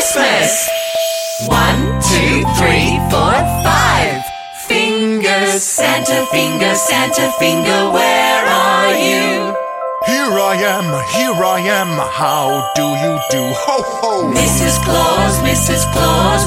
Christmas! One, two, three, four, five. Fingers, Santa finger, Santa finger, where are you? Here I am, here I am, how do you do? Ho ho! Mrs. Claus, Mrs. Claus,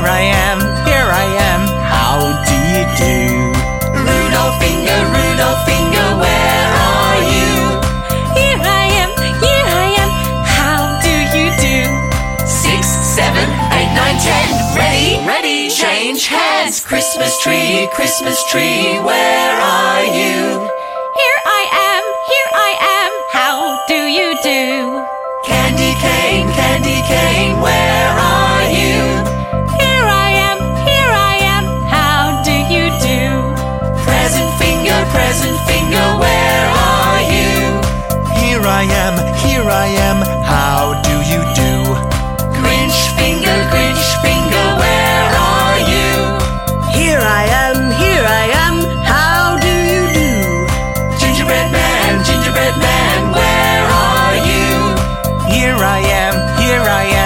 Here I am, here I am, how do you do? Rudolph finger, Rudolph finger. where are you? Here I am, here I am, how do you do? Six, seven, eight, nine, ten, ready, ready, change hands. Christmas tree, Christmas tree, where are you? Here I am, here I am, how do you do? Candy cane, candy cane, where here I am.